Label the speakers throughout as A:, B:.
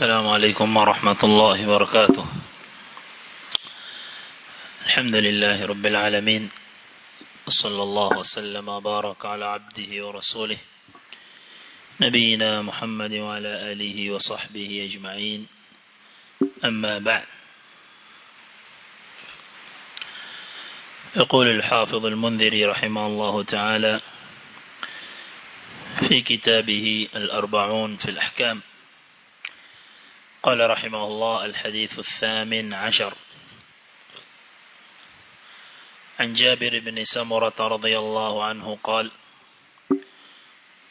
A: السلام عليكم ورحمة الله وبركاته. الحمد لله رب العالمين. صلى الله وسلم وبارك على عبده ورسوله. نبينا محمد وعلى آله وصحبه أجمعين. أما بعد. يقول الحافظ المنذري رحمه الله تعالى في كتابه الأربعون في الأحكام. قال رحمه الله الحديث الثامن عشر. عن جابر بن سمرة رضي الله عنه قال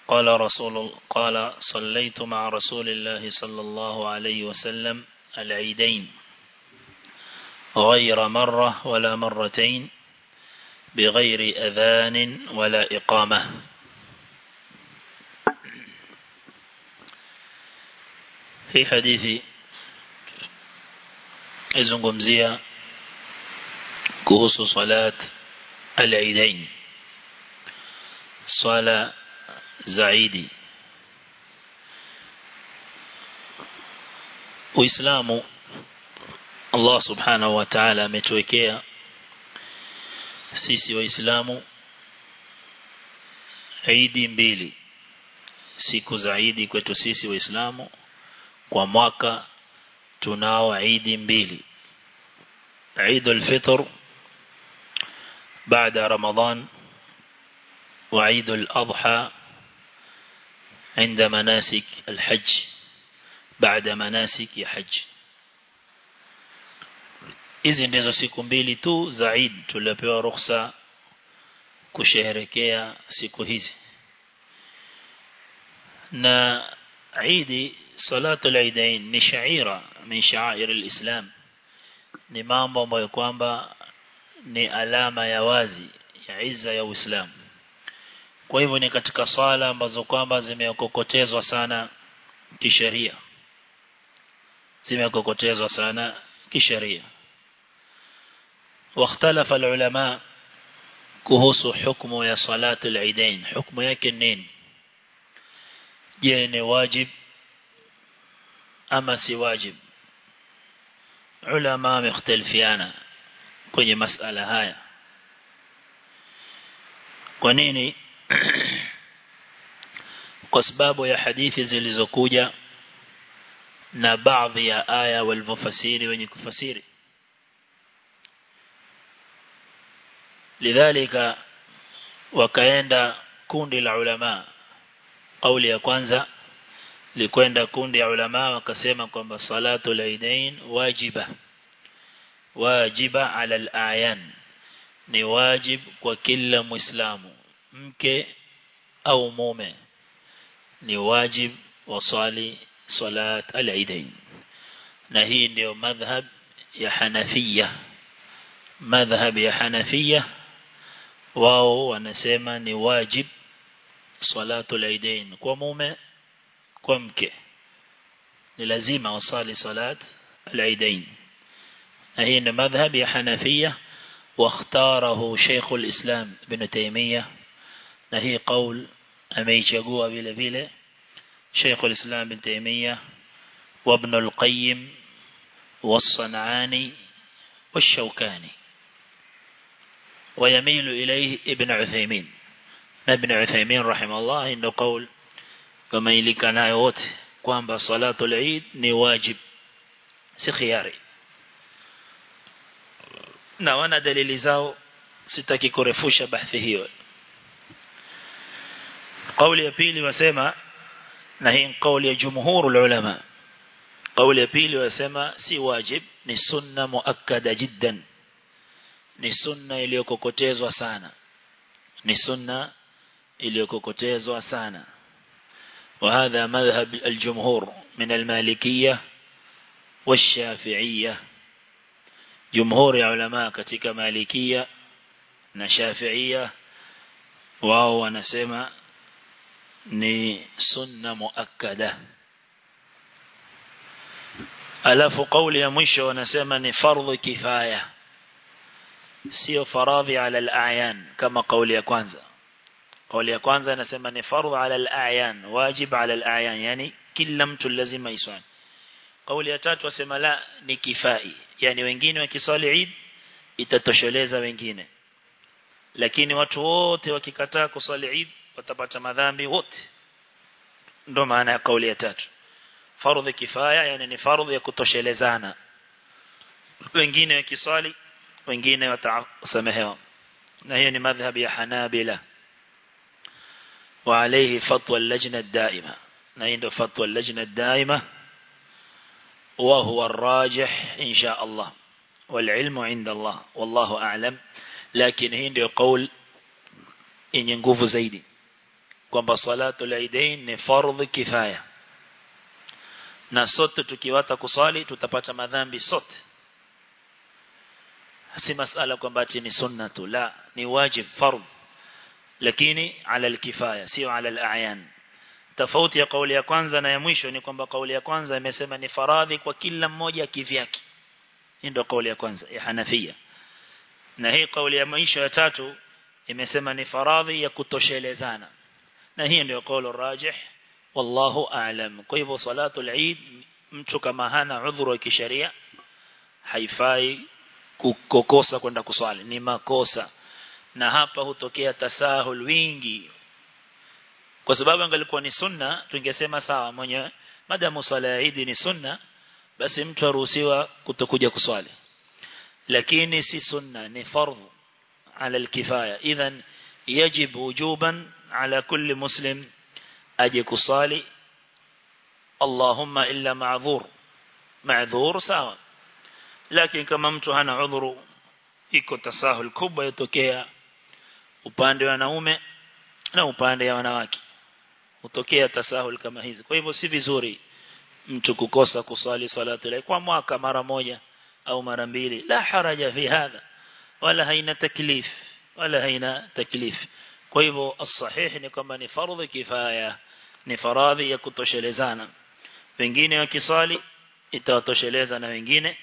A: قال رسول قال صليت مع رسول الله صلى الله عليه وسلم العيدين غير مرة ولا مرتين بغير أذان ولا إقامة. hii hadithi izungumzia kuhusu salat al-Eidain. Swala za Idi Uislamu Allah subhanahu wa ta'ala ametuwekea sisi waislamu Idi mbili. Siku za Idi kwetu sisi waislamu kwa mwaka tunao idi mbili. Idu alfitr baada ramadhan wa idu عند مناسك الحج بعد مناسك الحج إذن إذا سيكون بيلي تو زعيد تلبيو رخصة كشهركيا سيكوهيز نا عيدي salatu al-Eidain ni shaira min sha'air al-Islam ni mambo ambayo kwamba ni alama ya wazi ya izza ya Uislamu kwa hivyo ni katika swala ambazo kwamba zimekokotezwa sana kisheria zimekokotezwa sana kisheria واختلف العلماء kuhusu hukumu ya salatu al-Eidain hukumu yake nini je ni wajib ama si wajib? Ulama wamekhtalifiana kwenye masala haya. Kwa nini? Kwa sababu ya hadithi zilizokuja na baadhi ya aya walivofasiri wenye kufasiri. Lidhalika wakaenda kundi la ulama. Kauli ya kwanza likwenda kundi ya ulama wakasema kwamba salatu al-aidain wajiba. Wajiba ala al-ayan. Ni wajib kwa kila muislamu mke au mume. Ni wajib wasali salat al-aidain na hii ndio madhhab ya Hanafiya. Madhhab ya Hanafiya wao wanasema ni wajib salatu al-aidain kwa mume kwa mke ni lazima wasali salat al-aidain na hii ni madhhab ya Hanafia واختاره شيخ الإسلام ابن تيمية. نهي قول أميشقوا بلا بلا شيخ الإسلام ابن تيمية وابن القيم والصنعاني والشوكاني. ويميل إليه ابن عثيمين. ابن عثيمين رحمه الله إنه قول kama ilikanayo wote kwamba salatul eid ni wajib si khiari. Na wana dalili zao sitaki kurefusha bahthi hiyo. Kauli ya pili wasema na hii kauli ya jumhurul ulama kauli ya pili wasema si wajib ni sunna muakkada jiddan ni sunna iliyokokotezwa sana ni sunna iliyokokotezwa sana. وهذا مذهب الجمهور من المالكية والشافعية. جمهور علماء كتك مالكية نشافعية وهو نسمى نسنة مؤكدة. ألف قولي مش ونسمى نفرض كفاية. سيو فراضي على الأعيان كما قولي كوانزا. Kauli ya kwanza inasema ni fardhu ala al-a'yan wajib ala al-a'yan yani kila mtu lazima iswali kauli ya tatu wasema la ni kifai yani wengine wakiswali Eid itatosheleza wengine lakini watu wote wakikataa kuswali Eid watapata madhambi wote ndo maana ya kauli ya tatu fardhi kifaya yani ni fardhi ya kutoshelezana wengine wakiswali wengine watasamehewa na hiyo ni madhhab ya Hanabila وعليه فتوى اللجنة الدائمة نعند فتوى اللجنة الدائمة وهو الراجح إن شاء الله والعلم عند الله والله أعلم لكن هنا قول إن ينقف زيدي kwamba salatu al-aidain ni fardhi kifaya na sote tukiwata kusali tutapata madhambi sote si masala kwamba ni sunna tu la ni wajib fardh lakini ala al-kifaya sio ala al-a'yan. Tofauti ya kauli ya kwanza na ya mwisho ni kwamba kauli ya kwanza imesema ni faradhi kwa kila mmoja kivyake. Hii ndio kauli ya kwanza ya Hanafia na hii kauli ya mwisho ya tatu imesema ni faradhi ya kutoshelezana. Na hii ndio kauli rajih wallahu a'lam. Kwa hivyo salatu al-eid mtu kama hana udhuru wa kisheria haifai kukosa kwenda kuswali. Ni makosa na hapa hutokea tasahul wingi. Kwa sababu angalikuwa ni sunna tungesema sawa mwenye madamu swala ya ni sunna basi mtu aruhusiwa kutokuja kuswali. Lakini si sunna ni fardhu ala alkifaya. Idhan yajib wujuban ala kulli muslim aje kusali Allahumma illa ma'dhur. Ma'dhur sawa. Lakini kama mtu hana udhuru iko tasahul kubwa yatokea upande wa wanaume na upande wa wanawake. Utokea tasahul kama hizi. Kwa hivyo si vizuri mtu kukosa kuswali salatu kwa mwaka mara moja au mara mbili. La haraja fi hadha wala haina taklif wala haina taklif. Kwa hivyo as-sahih ni kwamba ni fardhi kifaya ni faradhi ya kutoshelezana. Wengine wakiswali itawatosheleza na wengine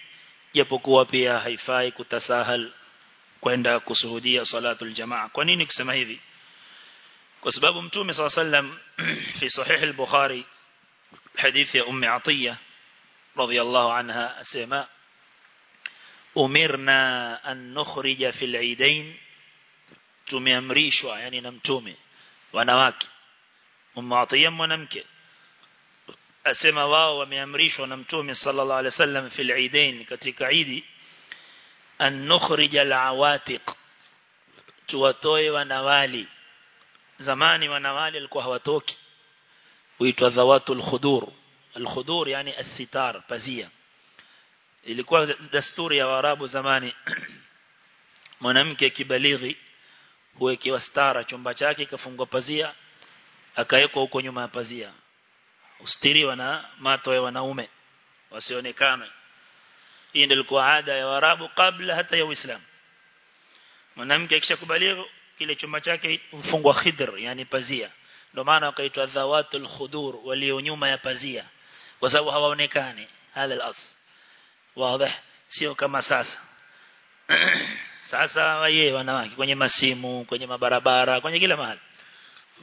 A: japokuwa pia haifai kutasahal kwenda kusuhudia salatul jamaa kwa nini kusema hivi kwa sababu mtume صلى الله عليه وسلم في صحيح البخاري حديث يا ام عطيه رضي الله عنها اسماء umirna an nukhrija fil eidain tumeamrishwa yani na mtume wanawake ummatia mwanamke asema wao wameamrishwa na mtume sallallahu alaihi wasallam fil eidain katika idi an nukhrija al awatiq. Tuwatoe wanawali. Zamani wanawali walikuwa hawatoki. Huitwa zawatul khudur. Alkhudur yani as-sitar pazia. Ilikuwa dasturi ya Waarabu zamani. Mwanamke kibalighi huwekewa stara chumba chake kafungwa pazia akawekwa huko nyuma ya pazia. Ustiriwa na mato ya wanaume wasionekane hii ndio ilikuwa ada ya Waarabu kabla hata ya Uislamu mwanamke akishakubalighi kile chumba chake hufungwa khidr yani pazia ndio maana wakaitwa dhawatul khudur walio nyuma ya pazia kwa sababu hawaonekani hadha al-asl wazi sio kama sasa sasa waye wanawake kwenye masimu kwenye mabarabara kwenye kila mahali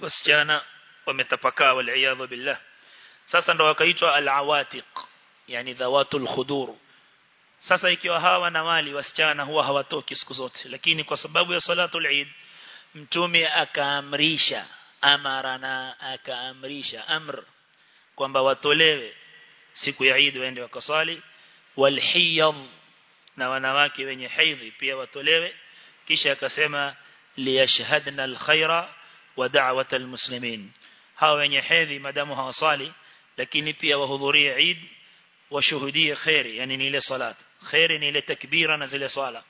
A: wasichana wametapakaa wal billah sasa ndo wakaitwa al-awatiq yani dhawatul khudur sasa ikiwa hawa na mali wasichana huwa hawatoki siku zote. Lakini kwa sababu ya salatul eid mtume akaamrisha amarana akaamrisha amr kwamba watolewe siku ya Eid waende wakasali walhiyad na wanawake wenye haidhi pia watolewe. Kisha akasema liyashhadna alkhaira wa da'wat almuslimin hawa wenye haidhi madamu hawasali lakini pia wahudhurie Eid washuhudie khairi yani ni ile salat خيرني لتكبيرا نزل صلاة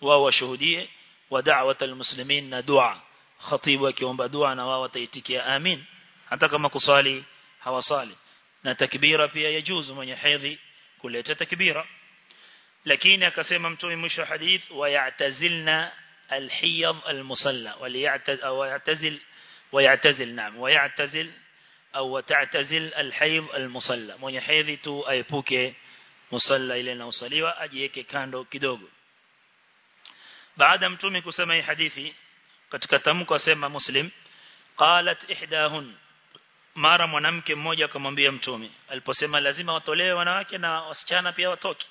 A: وهو شهدية ودعوة المسلمين ندعا خطيب وكيوم بدعا نواوة يتكي. آمين. حتى كما قصالي هو صالي نتكبيرا في يجوز من يحيظي كل تكبير لكن كسيما متوي مش حديث ويعتزلنا الحيض المصلى. ويعتزل ويعتزل نعم. ويعتزل أو تعتزل الحيض المصلى. من يحيظي تو أيبوكي musalla ile inaosaliwa ajiweke kando kidogo. Baada mtume kusema hii hadithi katika tamko asema muslim qalat ihdahun. Mara mwanamke mmoja akamwambia mtume aliposema lazima watolewe wanawake na wasichana pia watoke.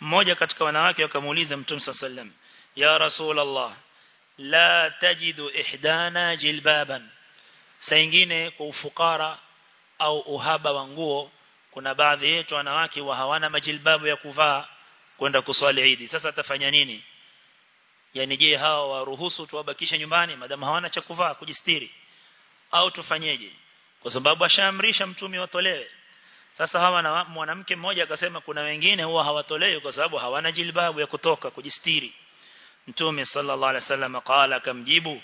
A: Mmoja katika wanawake akamuuliza mtume sallam ya rasulullah la tajidu ihdana jilbaban? Saingine kwa ufukara au uhaba wa nguo kuna baadhi yetu wanawake wa hawana majilbabu ya kuvaa kwenda kuswali Eid. Sasa atafanya nini? Yani je hawa waruhusu tuwabakisha nyumbani? Madamu hawana cha kuvaa kujistiri. Au tufanyeje? Kwa sababu ashaamrisha mtume watolewe. Sasa hawa na mwanamke mmoja akasema kuna wengine huwa hawatolewi kwa sababu hawana jilbabu ya kutoka kujistiri. Mtume sallallahu alaihi wasallam qala kamjibu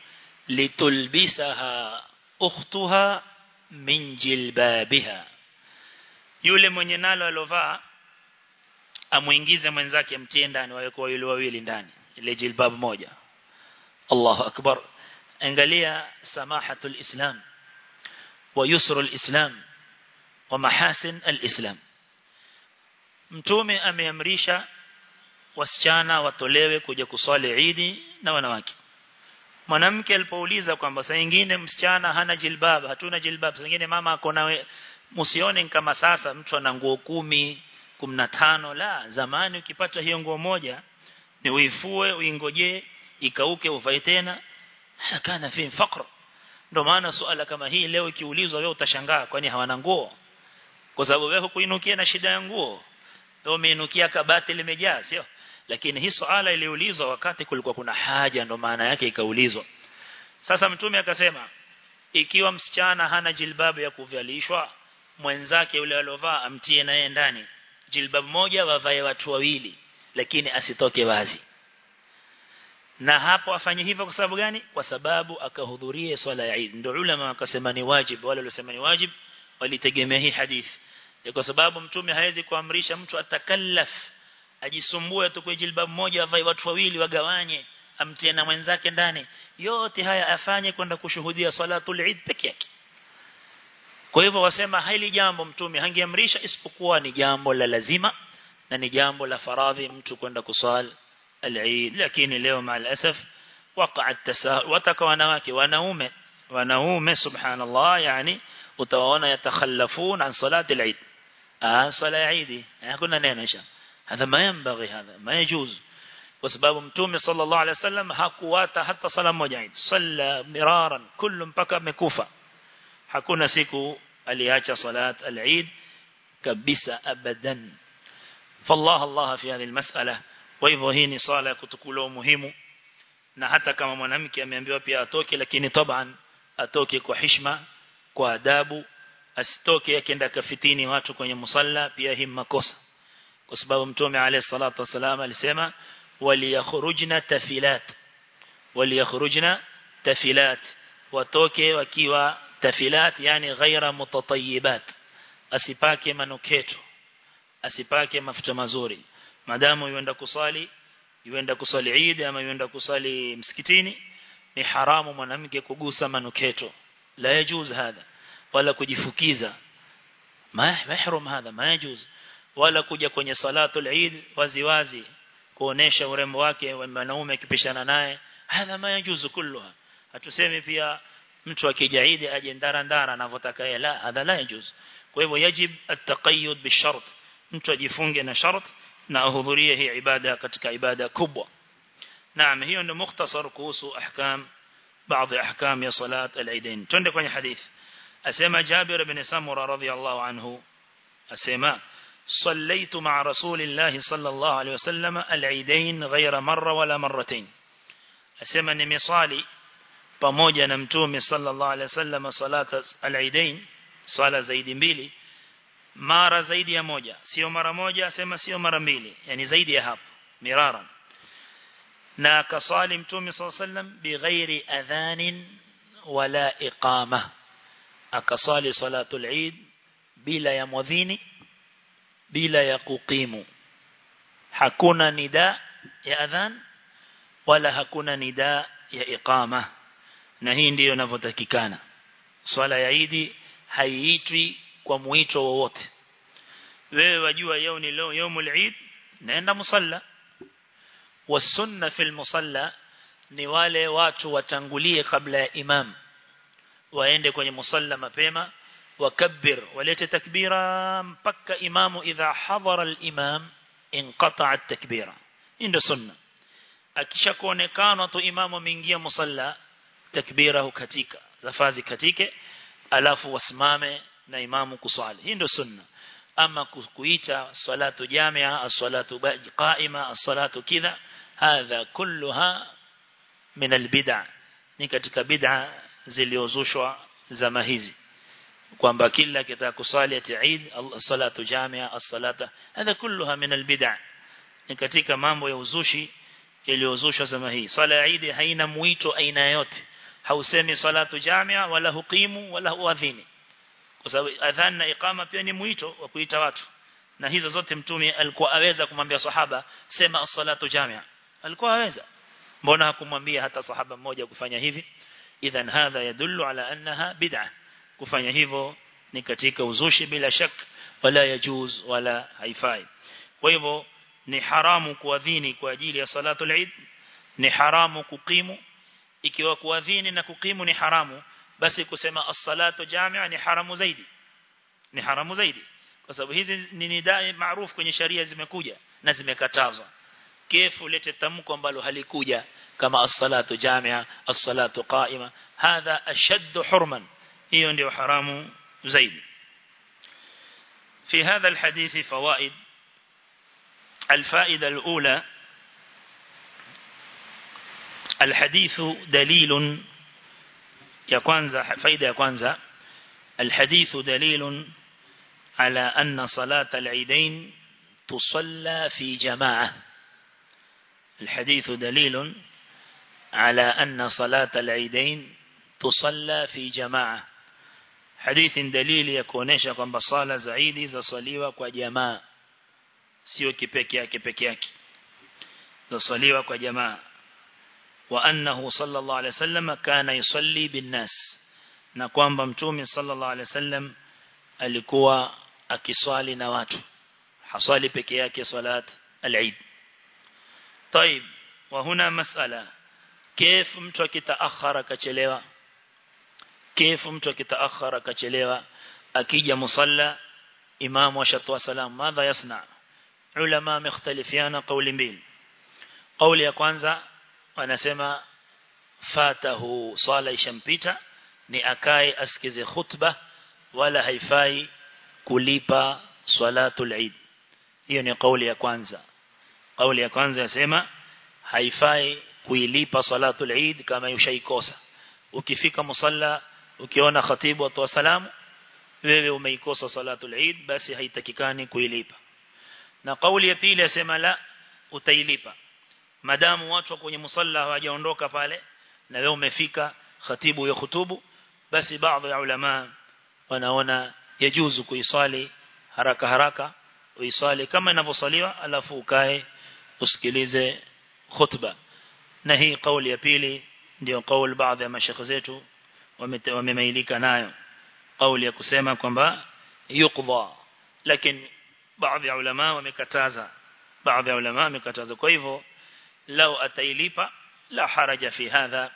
A: litulbisaha ukhtuha min jilbabiha yule mwenye nalo alovaa amuingize mwenzake mtie ndani wawe kwa yule wawili ndani. Ile jilbab moja. Allahu akbar. Angalia samahatul islam wa yusrul islam wa mahasin al-islam mtume ameamrisha wasichana watolewe kuja kuswali Idi na wanawake. Mwanamke alipouliza kwamba saa nyingine msichana hana jilbab hatuna jilbab saa nyingine mama akona msione kama sasa mtu ana nguo kumi 15 la zamani ukipata hiyo nguo moja ni uifue uingoje ikauke uvae tena. Hakana fi faqr. Ndio maana suala kama hii leo ikiulizwa wewe utashangaa kwani hawana nguo? Kwa sababu wewe kuinukia na shida ya nguo. Ndio umeinukia kabati limejaa sio? Lakini hii swala iliulizwa wakati kulikuwa kuna haja ndio maana yake ikaulizwa. Sasa mtume akasema ikiwa msichana hana jilbabu ya kuvalishwa mwenzake yule alovaa amtie naye ndani. Jilbab moja wavae watu wawili lakini asitoke wazi. Na hapo afanye hivyo kwa sababu gani? Kwa sababu akahudhurie swala ya Eid. Ndio ulama wakasema ni wajib wale waliosema ni wajib walitegemea hii hadithi kwa sababu mtume hawezi kuamrisha mtu atakallaf ajisumbue tu kwa jilbab moja avae watu wawili wagawanye amtie na mwenzake ndani. Yote haya afanye kwenda kushuhudia salatul Eid peke yake kwa hivyo wasema hili jambo mtume hangeamrisha isipokuwa ni jambo la lazima na ni jambo la faradhi mtu kwenda kusali al-Eid lakini leo maalasaf waqa at-tasahul wataka wanawake wanaume wanaume subhanallah yani utawaona yatakhallafun an salati al-Eid ah sala Eid hakuna neno isha hadha ma yanbaghi hadha ma yajuz kwa sababu mtume sallallahu alaihi wasallam hakuwata hata sala moja Eid salla miraran kullu mpaka amekufa hakuna siku aliacha salat al-Eid kabisa abadan فالله الله في هذه المسألة kwa hivyo hii ni swala ya kutukula muhimu na hata kama mwanamke ameambiwa pia atoke lakini taban atoke kwa heshima kwa adabu asitoke akienda kafitini watu kwenye musalla pia hii makosa kwa sababu mtume alayhi salatu wasalam alisema waliyakhrujna tafilat waliyakhrujna tafilat watoke wakiwa tafilat yani ghaira mutatayyibat asipake manuketo asipake mafuta mazuri. Madamu yuenda kusali yuenda kusali Eid ama yuenda kusali msikitini ni haramu mwanamke kugusa manuketo. La yajuz hadha wala kujifukiza. Mahrum hadha ma yajuz. Wala kuja kwenye salatul Eid wazi wazi kuonesha urembo wake wa wanaume kipishana naye. Hadha ma yajuz kulluha. Hatusemi pia mtu akija Eid aje ndara ndara anavyotaka yeye la hadha la yajuz kwa hivyo yajib at-taqayyud bishart mtu ajifunge na shart na ahudhurie hii ibada katika ibada kubwa naam hiyo ndio mukhtasar kuhusu ahkam baadhi ahkam ya salat al-eidain twende kwenye hadith asema Jabir ibn Samura radhiyallahu anhu asema صليت مع رسول الله صلى الله عليه وسلم العيدين غير مرة ولا مرتين asema nimesali pamoja na mtume sallallahu alaihi wasallam salata al-eidain sala zaidi mbili mara zaidi ya moja. Sio mara moja asema sio mara mbili yani zaidi ya hapo mirara na akasali mtume sallallahu alaihi wasallam bighairi adhanin wala iqama. Akasali salatul eid bila ya mwadhini bila ya kuqimu. Hakuna nida ya adhan wala hakuna nida ya iqama na hii ndiyo inavyotakikana. Swala ya idi haiitwi kwa mwito wowote. Wewe wajua yao ni leo yaumul eid naenda musalla. Wasunna fil musalla ni wale watu watangulie kabla ya imam. Waende kwenye musalla mapema wakabbir walete takbira mpaka imamu idha hadhara al-imam inqata'a at-takbira. Ndio sunna. Akisha kuonekana tu imamu ameingia musalla takbira hukatika lafazi katike alafu wasimame na imamu kuswali. Hii ndio sunna. Ama kuita salatu jamia as-salatu qa'ima as-salatu kidha hadha kulluha min al-bid'a ni katika bid'a ziliozushwa zama hizi. Kwamba kila kitaka kusali ati Eid salatu jamia as-salata hadha kulluha min al-bid'a ni katika mambo ya uzushi yaliyozushwa zama hii. Sala ya Eid haina muito aina yote hausemi salatu jamia wala huqimu wala huadhini. Kwa sababu adhan na iqama pia ni mwito wa kuita watu. Na hizo zote mtume alikuwa aweza kumwambia sahaba sema as-salatu jamia. Alikuwa aweza. Mbona hakumwambia hata sahaba mmoja kufanya hivi? Idhan hadha yadullu ala annaha bid'ah. Kufanya hivyo ni katika uzushi bila shak wala yajuz wala haifai. Kwa hivyo ni haramu kuadhini kwa ajili ya salatu al-Eid ni haramu kukimu ikiwa kuadhini na kukimu ni haramu basi kusema as-salatu jamia ni haramu zaidi ni haramu zaidi kwa sababu hizi ni nidai maarufu kwenye sharia zimekuja na zimekatazwa kefu lete tamko ambalo halikuja kama as-salatu jamia as-salatu qa'ima hadha ashaddu hurman hiyo ndio haramu zaidi في هذا الحديث فوائد الفائدة الأولى الحديث دليل يا كwanza فائدة يا كwanza الحديث دليل على أن صلاة العيدين تصلى في جماعة. الحديث دليل على أن صلاة العيدين تصلى في جماعة. حديث دليل يكونيشا kwamba sala zaidi zasaliwa kwa jamaa sio kipeke yake peke yake zasaliwa وأنه صلى الله عليه وسلم كان يصلي بالناس. نقوم بمتوم صلى الله عليه وسلم الكوى أكسوال نواتو حصالي بكياك صلاة العيد طيب وهنا مسألة كيف متوكي تأخر كتليوى كيف متوكي تأخر كتليوى أكيد مصلى إمام وشط وسلام ماذا يصنع علماء مختلفين قول بيل قول يقوانزا wanasema fatahu sala ishampita ni akae askize khutba wala haifai kulipa salatul eid. Hiyo ni kauli ya kwanza. Kauli ya kwanza yasema haifai kuilipa salatul eid kama ushaikosa ukifika musalla ukiona khatibu atoa salamu wewe umeikosa salatul eid basi haitakikani kuilipa. Na kauli ya pili yasema la utailipa madamu watu kwenye musalla hawajaondoka pale na wewe umefika khatibu ya khutubu basi baadhi ya ulama wanaona yajuzu kuisali haraka haraka uisali kama inavyosaliwa alafu ukae usikilize khutba. Na hii kauli ya pili ndio kauli baadhi ya mashekhe zetu wamemailika nayo. Kauli ya kusema kwamba yukdha lakini baadhi ya ulama wamekataza baadhi ya ulama wamekataza. Kwa hivyo lau atailipa la haraja fi hadha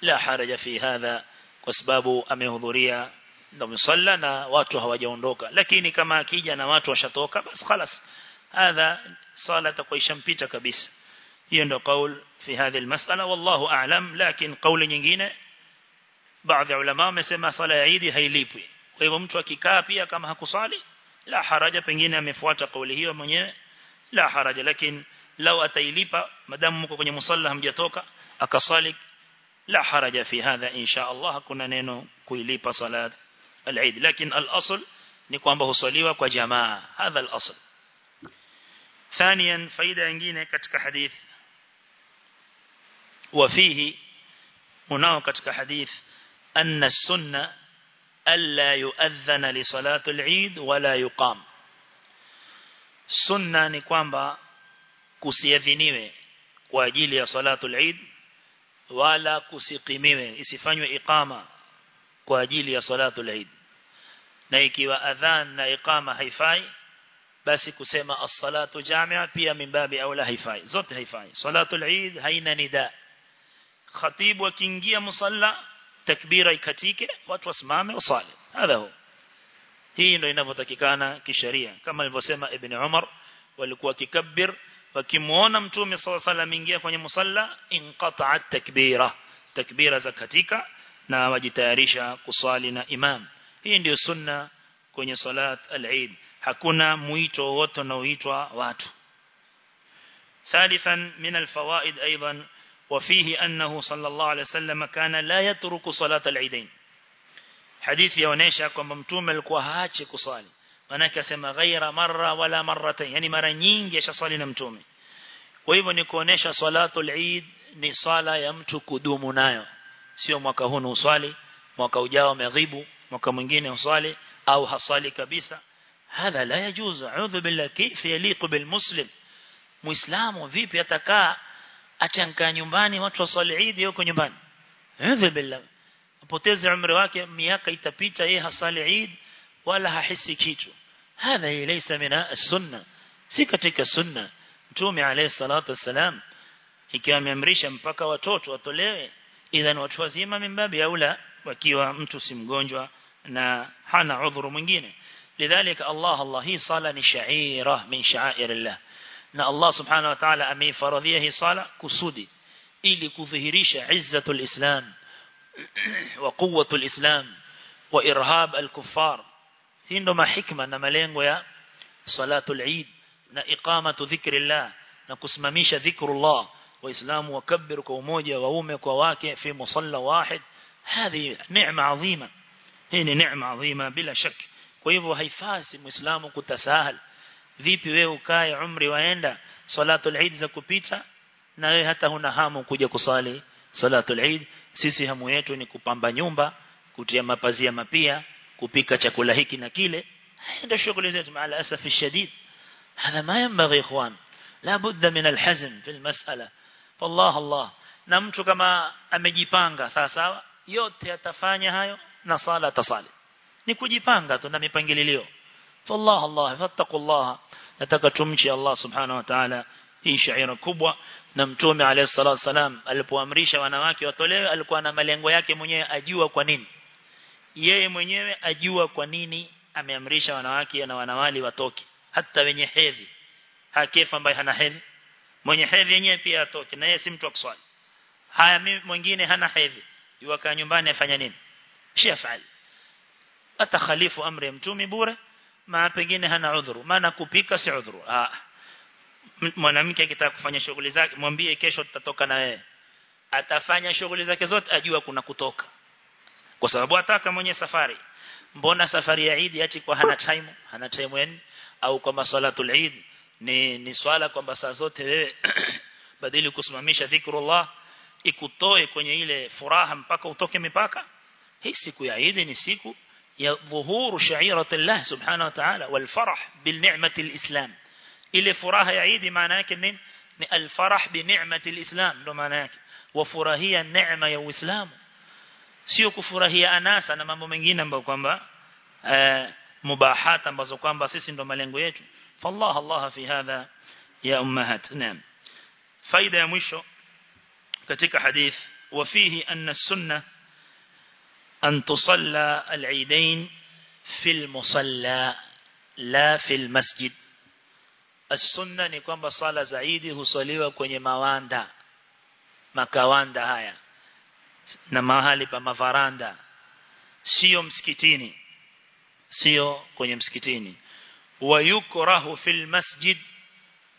A: la haraja fi hadha kwa sababu amehudhuria ndo msalla na watu hawajaondoka lakini kama akija na watu washatoka basi خلاص hadha sala itakuwa ishampita kabisa hiyo ndio kaul fi hadhi almas'ala wallahu a'lam lakini kauli nyingine baadhi ya ulama wamesema sala ya Eid hailipwi kwa hivyo mtu akikaa pia kama hakusali la haraja pengine amefuata kauli hiyo mwenyewe la haraja lakini لو أتيلبا مدام مكوني مصلح مجتوكا أكصالك لا حرج في هذا إن شاء الله. كنا نينو ليبا صلاة العيد. لكن الأصل نكون به صليبا كجماعة هذا الأصل. ثانيا فإذا أنجينا كتك حديث. وفيه مناو كتك حديث أن السنة ألا يؤذن لصلاة العيد ولا يقام. سنة نكوانبا kusiadhiniwe kwa ajili ya salatul Eid wala kusikimiwe isifanywe iqama kwa ajili ya salatul Eid na ikiwa adhan na iqama haifai basi kusema as-salatu jamia pia mimbabi au la haifai zote haifai salatul Eid haina nida khatibu akiingia musalla takbira ikatike watu wasimame wasali hadha huwa hii ndio inavyotakikana kisheria kama alivyosema ibn Umar walikuwa kikabbir wakimuona mtume sallallahu alaihi wasallam ingia kwenye musalla inqata'at takbira takbira za katika na wajitayarisha kuswali na imam hii ndio sunna kwenye salat al-Eid hakuna mwito wote unaoitwa watu ثالثا من الفوائد أيضا وفيه أنه صلى الله عليه وسلم كان لا يترك صلاة العيدين حديث يونيشا kwamba mtume alikuwa haachi kusali manake asema ghaira marra wala marratayn yani mara nyingi ashasali na mtume kwa hivyo ni kuonesha salatul eid ni sala ya mtu kudumu nayo sio mwaka huu uswali mwaka ujao umeghibu mwaka mwingine uswali au hasali kabisa hadha la yajuz a'udhu billahi kayf yaliqu bil muslim muislamu vipi atakaa achankaa nyumbani watu waswali eid yuko nyumbani a'udhu billahi apoteze umri wake miaka itapita yeye hasali eid ولا هحسي كيتو هذا ليس من السنة. سكتك السنة. تومي عليه الصلاة والسلام إكام يمرش مبكا وتوت وطلعي إذن وتوزيما من باب أولى وكيوا أمتو سمغونجوا نا حان عذر منجين لذلك الله الله هي صلى شعيرة من شعائر الله. نا الله سبحانه وتعالى أمي فرضية هي صلى كسودي. إلي كظهريش عزة الإسلام وقوة الإسلام وإرهاب الكفار. Hii ndo mahikma na malengo ya salatul eid na iqamatu dhikrillah na kusimamisha dhikrullah. Waislamu wakabir kwa umoja waume kwa wake fi musalla wahid. Hadi neema adhima hii ni neema adhima bila shaki kwa hivyo haifasi muislamu kutasahal. Vipi wewe ukae umri waenda salatul eid za kupita na wewe hata huna hamu kuja kusali salatul eid? Sisi hamu yetu ni kupamba nyumba kutia mapazia mapia kupika chakula hiki na kile ndio shughuli zetu. Maala asafi shadid hada ma yanbaghi ikhwan la budda min alhazn fi almas'ala fallah allah. Na mtu kama amejipanga sawa sawa yote atafanya hayo na sala atasali ni kujipanga tu na mipangilio fallah allah. Fattaqullaha. Nataka tumche allah subhanahu wa ta'ala hii shairi kubwa. Na mtume alayhi salatu wasalam alipoamrisha wanawake watolewe alikuwa na malengo yake mwenyewe ajua kwa nini yeye mwenyewe ajua kwa nini ameamrisha wanawake na wanawali watoke. Hata wenye hedhi. Hakefa ambaye hana hedhi. Mwenye hedhi yenyewe pia atoke na yeye si mtu wa kuswali. Haya mimi mwingine hana hedhi. Yuwakaa nyumbani afanya nini? Shafali atakhalifu amri mtume bure ma pengine hana udhuru. Maana kupika si udhuru. Ah mwanamke akitaka kufanya shughuli zake mwambie kesho tutatoka na wewe atafanya shughuli zake zote ajua kuna kutoka kwa sababu ataka mwenye safari mbona safari ya Eid ati kwa hana time hana time yani au kwa masalatul Eid ni ni swala kwamba saa zote wewe badili kusimamisha dhikrullah ikutoe kwenye ile furaha mpaka utoke mipaka? Hii siku ya Eid ni siku ya dhuhuru sha'iratillah subhanahu wa ta'ala wal farah bil ni'mati al-islam ile furaha ya Eid maana yake nini? Ni al farah bi ni'mati al-islam ndo maana yake. Wafurahia neema ya Uislamu sio kufurahia anasa na mambo mengine ambayo kwamba mubahat ambazo kwamba sisi ndo malengo yetu fallah Allah fi hadha ya ummahat naam faida ya mwisho katika hadith وفيه أن السنة أن تصلى العيدين في المصلى لا في المسجد السنة ni kwamba sala zaidi husaliwa kwenye mawanda makawanda haya na mahali pa mavaranda. Sio msikitini. Sio kwenye msikitini. Wa yukrahu fil masjid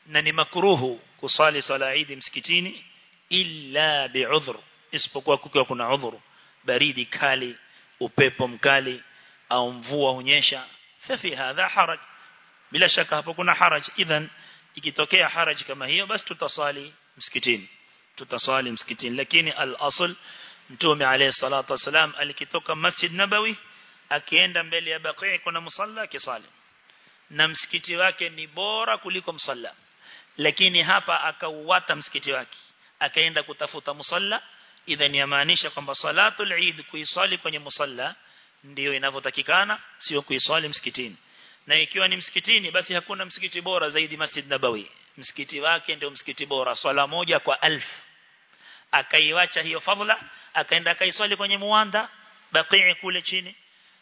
A: na ni makruhu kusali sala idi msikitini illa bi'udhr isipokuwa kukiwa kuna udhuru baridi kali upepo mkali au mvua unyesha fafi hadha haraj. Bila shaka hapo kuna haraj. Idhan ikitokea haraj kama hiyo basi tutasali msikitini. Tutasali msikitini. Lakini al-asl mtume alayhi salatu wasalam alikitoka masjid nabawi akienda mbele ya baqi kuna musalla kisali na msikiti wake ni bora kuliko msalla lakini hapa akauwata msikiti wake akaenda kutafuta musalla. Idhan yamaanisha kwamba salatul eid kuiswali kwenye musalla ndiyo inavyotakikana sio kuiswali msikitini. Na ikiwa ni msikitini basi hakuna msikiti bora zaidi Masjid Nabawi. Msikiti wake ndio msikiti bora. Swala moja kwa akaiwacha hiyo fadhila akaenda akaiswali kwenye muwanda baqii kule chini.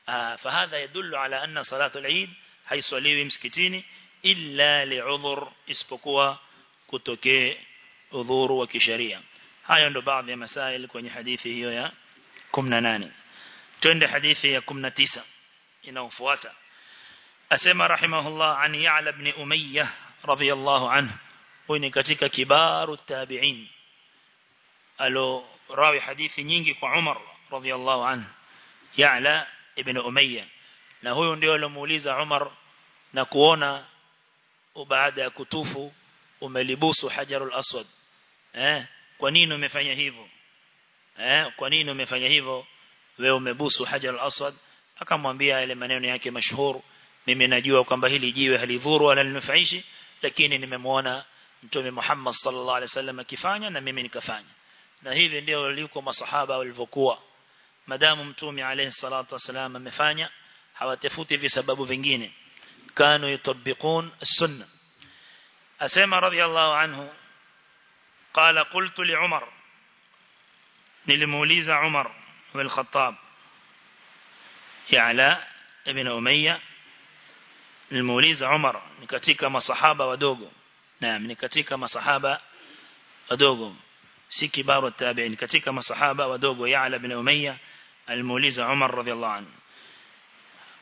A: Ah, Fahadha yadullu ala anna salatu al-eid haiswaliwi msikitini illa li'udhur isipokuwa kutokee udhuru wa kisheria. Hayo ndo baadhi ya masail kwenye hadithi hiyo ya 18 twende hadithi ya 19 inaofuata asema rahimahullah an ya'la ibn umayyah radiyallahu anhu huyu ni katika kibaru tabi'in alo rawi hadithi nyingi kwa Umar radhiallahu anhu ya'la ibn Umayya. Na huyu ndio alomuuliza Umar na kuona baada ya kutufu umelibusu hajarul aswad. Eh kwa nini umefanya hivyo? Eh kwa nini umefanya hivyo? Wewe umebusu hajarul aswad? Akamwambia ile maneno yake mashuhuru mimi najua kwamba hili jiwe halidhuru wala linufaishi lakini nimemwona mtume Muhammad sallallahu alaihi wasallam akifanya na mimi nikafanya na hivi ndio walikuwa masahaba walivyokuwa. Madamu mtume alayhi salatu wasallam amefanya hawatafuti visababu vingine. Kanu yutabiqun as-sunnah asema radiyallahu anhu qala qultu li umar. Nilimuuliza umar ibn khattab ya'la ibn umayya? Nilimuuliza umar ni katika masahaba wadogo? Naam ni katika masahaba wadogo سيكي بارو التابعين كتيكا مصحابة ودوغو يعلى بن أمية المولز عمر رضي الله عنه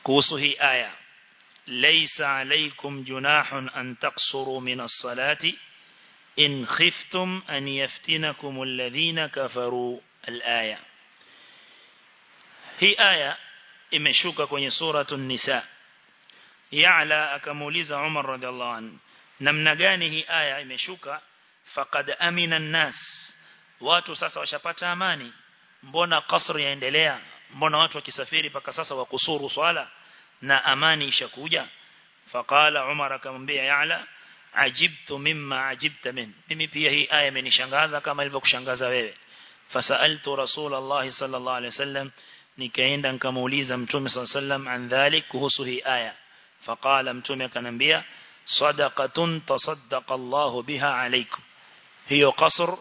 A: قوصه آية ليس عليكم جناح أن تقصروا من الصلاة إن خفتم أن يفتنكم الذين كفروا الآية هي آية إما شككم سورة النساء يعلى أكموليز عمر رضي الله عنه نمنغانه آية إما شككم faqad amina an-nas. Watu sasa washapata amani. Mbona kasri yaendelea? Mbona watu wakisafiri paka sasa wakusuru swala na amani ishakuja? Faqala Umar akamwambia Ya'la ajibtu mimma ajibta min. Mimi pia hii aya imenishangaza kama ilivyokushangaza wewe. Fasaltu rasulullah sallallahu alaihi wasallam nikaenda nikamuuliza mtume sallallahu alaihi wasallam an dhalik kuhusu hii aya. Faqala mtume akanambia sadaqatun tasaddaqa Allahu biha alaykum hiyo qasr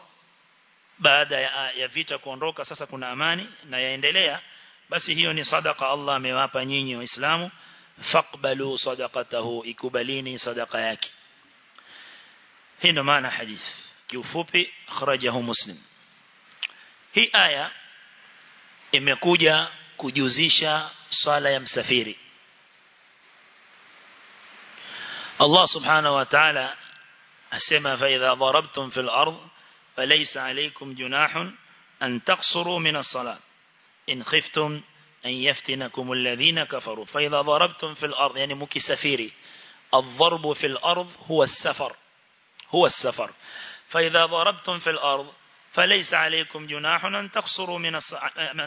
A: baada ya, ya vita kuondoka sasa kuna amani na yaendelea basi hiyo ni sadaqa Allah amewapa nyinyi waislamu faqbalu sadaqatahu ikubalini sadaqa yake. Hii ndo maana hadith kiufupi akhrajahu muslim. Hii aya imekuja kujuzisha swala ya msafiri. Allah subhanahu wa ta'ala أسمى فإذا ضربتم في الأرض فليس عليكم جناح أن تقصروا من الصلاة. إن خفتم أن يفتنكم الذين كفروا. فإذا ضربتم في الأرض يعني مكسفيري الضرب في الأرض هو السفر. هو السفر. فإذا ضربتم في الأرض فليس عليكم جناح أن تقصروا من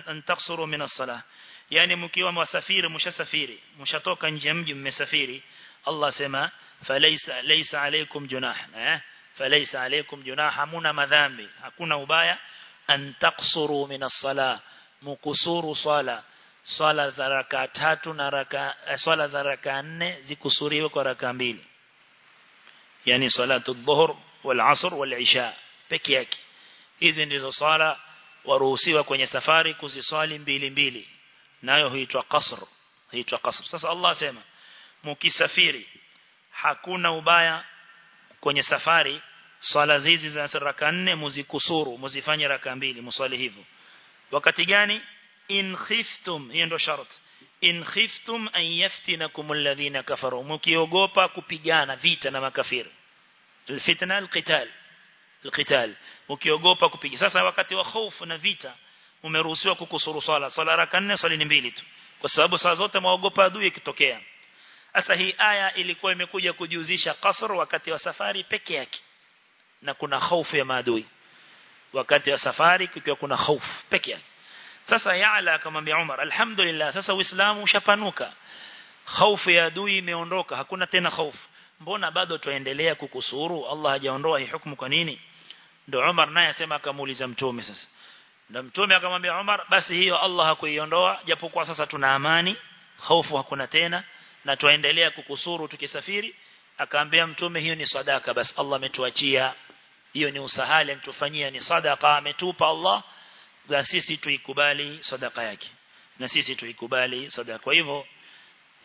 A: أن تقصروا من الصلاة. يعني yani سفيري مش سفيري. مش توكا mji سفيري. الله سما falaysa laysa alaykum junah eh? Falaysa alaykum junah hamuna madhambi hakuna ubaya. An taqsuru min as-salah mukusuru sala swala za raka tatu na raka swala za raka nne zikusuriwe kwa raka mbili. Yani salatu dhuhur wal asr wal isha peke yake. Hizi ndizo swala waruhusiwa kwenye safari kuziswali mbili mbili. Nayo huitwa qasr huitwa qasr. Sasa Allah sema mukisafiri hakuna ubaya kwenye safari swala hizi za raka nne muzikusuru muzifanye raka mbili muswali hivyo. Wakati gani? In khiftum hiyo ndio shart. In khiftum an yaftinakum alladhina kafaru. Mukiogopa kupigana vita na makafiri. Alfitna alqital. Alqital. Mkiogopa kupiga. Sasa wakati wa hofu na vita umeruhusiwa kukusuru swala. Swala raka nne swali ni mbili tu. Kwa sababu saa zote maogopa adui ikitokea sasa hii aya ilikuwa imekuja kujiuzisha qasr wakati wa safari peke yake. Na kuna hofu ya maadui. Wakati wa safari kukiwa kuna hofu peke yake. Sasa yaala akamwambia Umar alhamdulillah sasa uislamu ushapanuka. Hofu ya adui imeondoka hakuna tena hofu mbona bado tuendelea kukusuru? Allah hajaondoa hii hukumu kwa nini? Ndio Umar naye asema akamuuliza mtume sasa. Na mtume akamwambia Umar basi hiyo Allah hakuiondoa japokuwa sasa tuna amani hofu hakuna tena na tuendelea kukusuru tukisafiri. Akaambia mtume hiyo ni sadaka basi Allah ametuachia. Hiyo ni usahali mtufanyia ni sadaka ametupa Allah na sisi tuikubali sadaka yake na sisi tuikubali sadaka. Kwa hivyo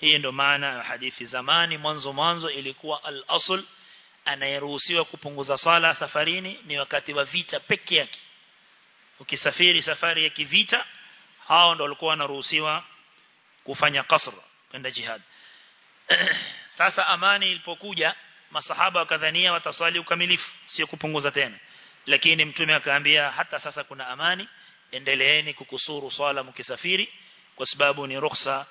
A: hii ndo maana ya hadithi zamani mwanzo mwanzo ilikuwa al-asl anayeruhusiwa kupunguza sala safarini ni wakati wa vita peke yake. Ukisafiri safari ya kivita hao ndo walikuwa wanaruhusiwa kufanya qasr kwenda jihad sasa amani ilipokuja masahaba wakadhania wataswali ukamilifu sio kupunguza tena lakini mtume akaambia hata sasa kuna amani endeleeni kukusuru swala mkisafiri kwa sababu ni ruhusa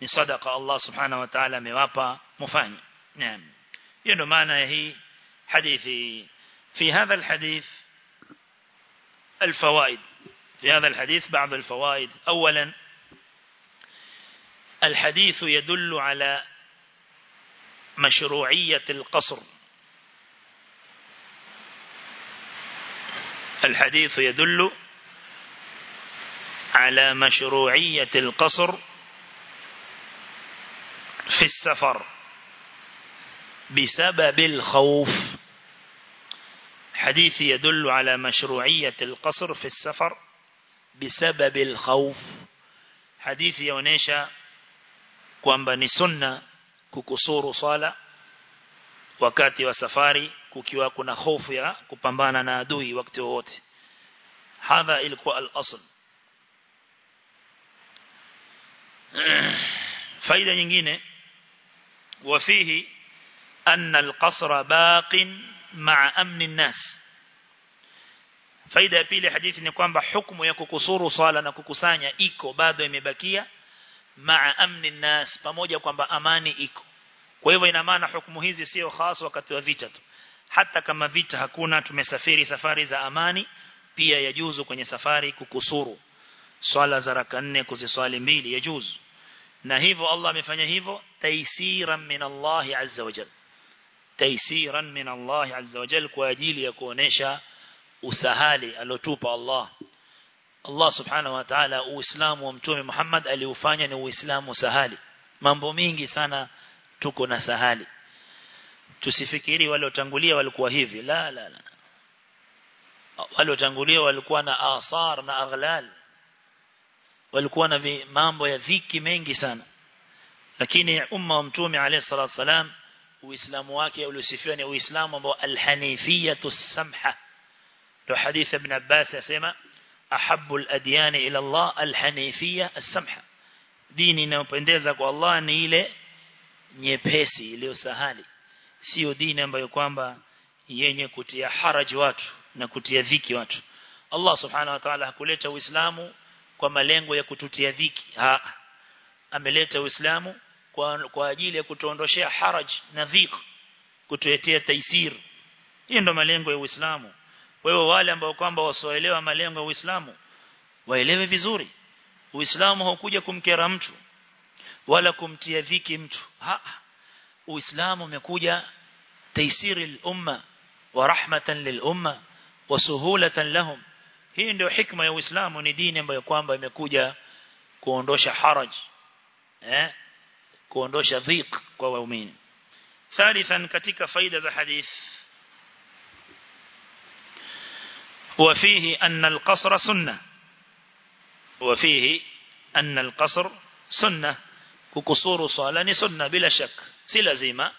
A: ni sadaqa Allah subhanahu wa ta'ala amewapa mufanye naam hiyo ndo maana ya hii hadithi في هذا الحديث الفوائد في هذا الحديث بعض الفوائد أولا الحديث يدل على مشروعية القصر. الحديث يدل على مشروعية القصر في السفر بسبب الخوف. حديث يدل على مشروعية القصر في السفر بسبب الخوف. حديث يونيشا kwamba ni kukusuru swala wakati wa safari kukiwa kuna hofu ya kupambana na adui wakati wote hadha ilikuwa al-asl faida nyingine وفيه أن القصر باق مع أمن الناس faida ya pili hadithi ni kwamba hukumu ya kukusuru swala na kukusanya iko bado imebakia maa amni nas pamoja kwamba amani iko. Kwa hivyo ina maana hukumu hizi sio hasa wakati wa vita tu. Hata kama vita hakuna tumesafiri safari za amani pia yajuzu kwenye safari kukusuru. Swala za raka nne kuziswali mbili yajuzu. Na hivyo Allah amefanya hivyo taisiran min Allah azza wa jalla taisiran min Allah azza wa jalla kwa ajili ya kuonesha usahali alotupa Allah Allah subhanahu wa ta'ala uislamu wa mtume Muhammad aliufanya ni uislamu sahali. Mambo mingi sana tuko na sahali. Tusifikiri waliotangulia walikuwa hivi. La la la. Waliotangulia walikuwa na asar na aghlal. Walikuwa na mambo ya dhiki mengi sana. Lakini umma wa mtume alayhi salatu wasalam uislamu wake uliosifiwa ni uislamu ambao alhanifiyatu samha. Ndio hadith ibn Abbas yasema ahabbu al-adyan ila Allah alhanifiyya as-samha. Dini inayopendeza kwa Allah ni ile nyepesi iliyo sahali. Sio dini ambayo kwamba yenye kutia haraji watu na kutia dhiki watu. Allah subhanahu wa ta'ala hakuleta uislamu kwa malengo ya kututia dhiki. Ha ameleta uislamu kwa kwa ajili ya kutuondoshea haraj na dhiki kutuletea taisir. Hiyo ndo malengo ya uislamu wewe wale ambao kwamba wasoelewa malengo ya uislamu waelewe vizuri. Uislamu haukuja kumkera mtu wala kumtia dhiki mtu. Ha uislamu umekuja taisiri al-umma wa rahmatan lil-umma wa suhulatan lahum. Hii ndio hikma ya Uislamu ni dini ambayo kwamba imekuja kuondosha haraj eh kuondosha dhiq kwa waumini. Thalithan katika faida za hadith وفيه أن القصر سنة وفيه أن القصر سنة كقصور صلاة سنة بلا شك si lazima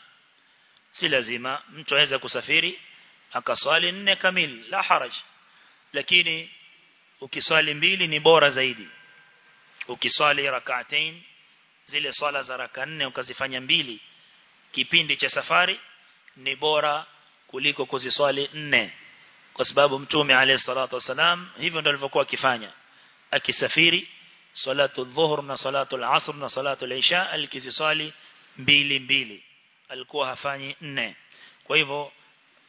A: si lazima mtu aweza kusafiri akaswali nne kamili la haraj lakini ukiswali mbili ni bora zaidi ukiswali rak'atain zile swala za raka nne ukazifanya mbili kipindi cha safari ni bora kuliko kuziswali nne kwa sababu mtume alayhi salatu wasalam hivyo ndio alivyokuwa akifanya. Akisafiri salatu dhuhur na salatu al-asr na salatu al-isha alikiziswali mbili mbili. Alikuwa hafanyi nne. Kwa hivyo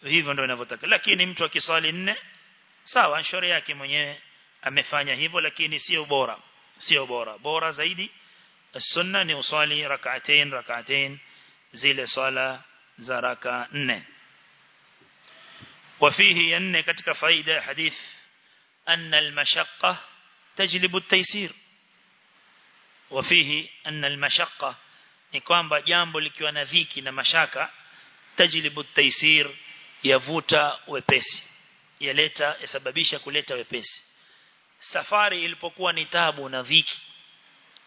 A: hivyo ndio inavyotaka. Lakini mtu akiswali nne sawa shauri yake mwenyewe amefanya hivyo lakini sio bora. Sio bora. Bora zaidi sunna ni uswali rak'atain rak'atain zile swala za raka nne وفيه أن كتك فايدة حديث أن المشقة تجلب التيسير وفيه أن المشقة ni kwamba jambo likiwa na dhiki na mashaka tajlibu taisir yavuta wepesi yaleta yasababisha kuleta wepesi safari ilipokuwa ni tabu na dhiki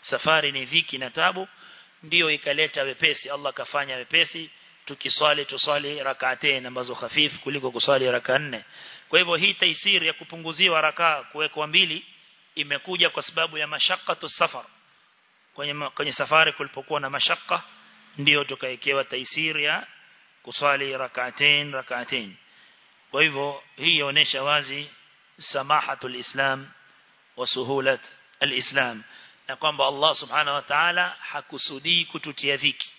A: safari ni dhiki na tabu ndio ikaleta wepesi Allah kafanya wepesi tukiswali tuswali rak'atain ambazo hafifu kuliko kuswali raka nne. Kwa hivyo hii taisiri ya kupunguziwa raka kuwekwa mbili imekuja kwa sababu ya mashaqatu safar. Kwenye kwenye safari kulipokuwa na mashaka ndio tukaekewa taisiri ya kuswali rak'atain rak'atain kwa hivyo hii inaonyesha wazi samahatul islam wa suhulat alislam na kwamba Allah subhanahu wa ta'ala hakusudii kututia dhiki.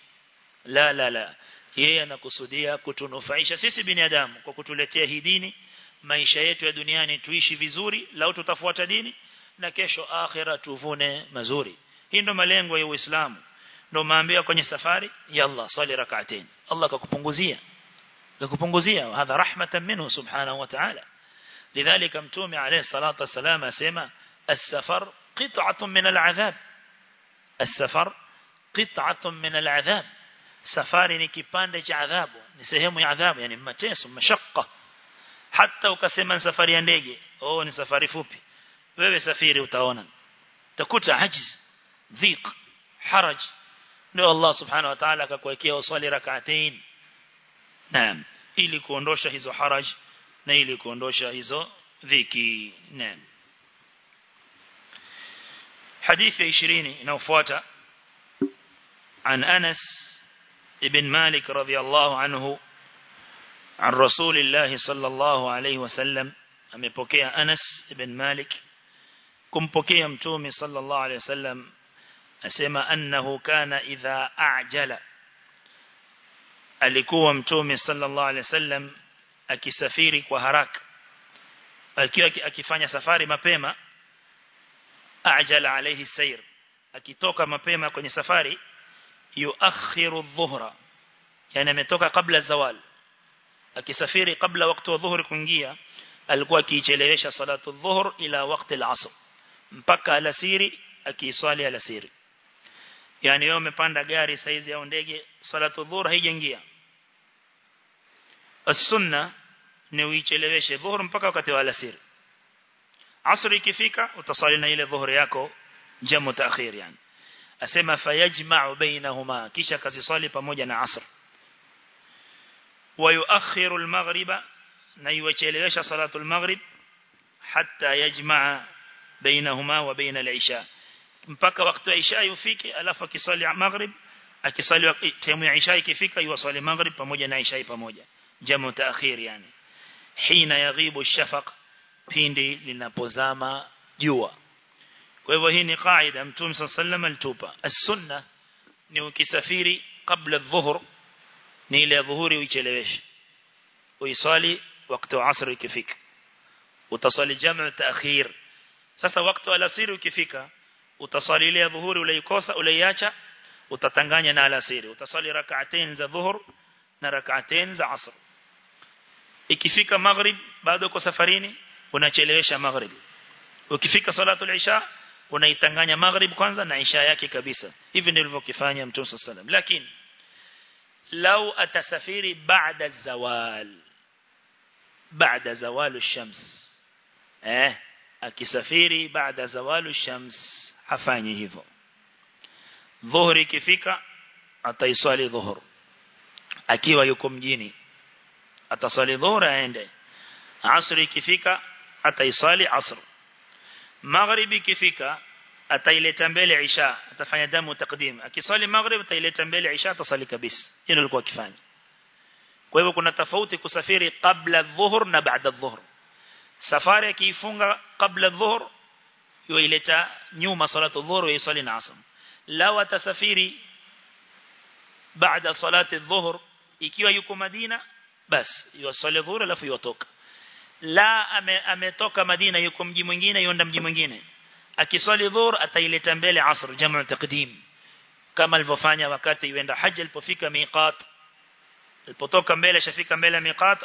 A: La la la yeye anakusudia kutunufaisha sisi binadamu kwa kutuletea hii dini maisha yetu ya duniani tuishi vizuri lau tutafuata dini na kesho akhira tuvune mazuri hii ndo malengo ya Uislamu ndo maambia kwenye safari ya Allah swali rak'atain Allah kakupunguzia kakupunguzia hadha rahmatan minhu subhanahu wa ta'ala lidhalika mtume alayhi salatu wasalam asema as-safar qit'atun min al-'adhab as-safar qit'atun min al-'adhab safari ni kipande cha adhabu ni sehemu ya adhabu yani mateso mashaka. Hata ukasema ni safari ya ndege oh ni safari fupi. Wewe safiri utaona. Takuta hajiz dhiq haraj. Ndio Allah subhanahu wa ta'ala akakuwekea usali rak'atain naam. Ili kuondosha hizo haraj na ili kuondosha hizo dhiki naam. Hadithi ya 20 inayofuata. An Anas ابن مالك رضي الله عنه عن رسول الله صلى الله عليه وسلم amepokea Anas ibn Malik kumpokea mtume sallallahu alayhi wasallam asema annahu kana idha a'jala alikuwa mtume sallallahu alayhi wasallam akisafiri kwa haraka akiwa akifanya safari mapema a'jala alayhi sayr akitoka mapema kwenye safari يؤخر الظهر. يعني متوكا قبل الزوال. أكسفيري قبل وقت الظهر كنجية القواكي جلغيش صلاة الظهر إلى وقت العصر. مبكى على سيري أكي صالي على سيري. يعني يوم باندا غاري سيزي أوندهي صلاة الظهر هي جنجية. السنة نوي جلغيش الظهر مبكى وقت على سيري. عصر يكفيك وتصالينا إلى الظهر ياكو جم متأخير يعني. Asema fayajma'u bainahuma kisha kaziswali pamoja na asr wa yuakhiru al-maghriba na yuchelewesha salatu al-maghrib hatta yajma'a bainahuma wa baina al-isha mpaka wakati wa isha yufike alafu akisali maghrib akisali time ya isha ikifika yuwasali maghrib pamoja na isha pamoja jamu taakhir yani hina yaghibu ash-shafaq pindi linapozama jua kwa hivyo hii ni kaida mtume sallallahu alitupa as-sunna ni ukisafiri kabla adh-dhuhr ni ile dhuhuri uicheleweshe uiswali wakati wa asr ikifika utaswali jamu taakhir sasa wakati wa alasiri ukifika utaswali ile dhuhuri uliikosa uliacha utatanganya na alasiri utaswali rak'atain za dhuhur na rak'atain za asr ikifika maghrib bado uko safarini unachelewesha maghrib ukifika salatu al-isha unaitanganya maghrib kwanza na isha yake kabisa. Hivi ndivyo alivyokifanya mtume sallam lakini lau atasafiri baada zawal baada zawalu shams eh akisafiri baada zawalu shams afanye hivyo. Dhuhuri ikifika ataiswali dhuhur. Akiwa yuko mjini ataswali dhuhur aende. Asri ikifika ataiswali asr maghribi ikifika ataileta mbele isha atafanya damu takdim akiswali maghrib ataileta mbele isha atasali kabisa. Hilo alikuwa akifanya. Kwa hivyo kuna tofauti kusafiri kabla dhuhur na baada dhuhur safari akiifunga kabla dhuhur yoileta nyuma salatu dhuhur yuisali na asr. Law atasafiri baada salati dhuhur ikiwa yuko Madina bas yuasali dhuhur alafu yotoka la ametoka ame Madina yuko mji mwingine yonda mji mwingine. Akiswali dhuhur ataileta mbele asr jamu taqdim. Kama alivyofanya wakati yuenda haji alipofika miqat. Alipotoka mbele shafika mbele miqat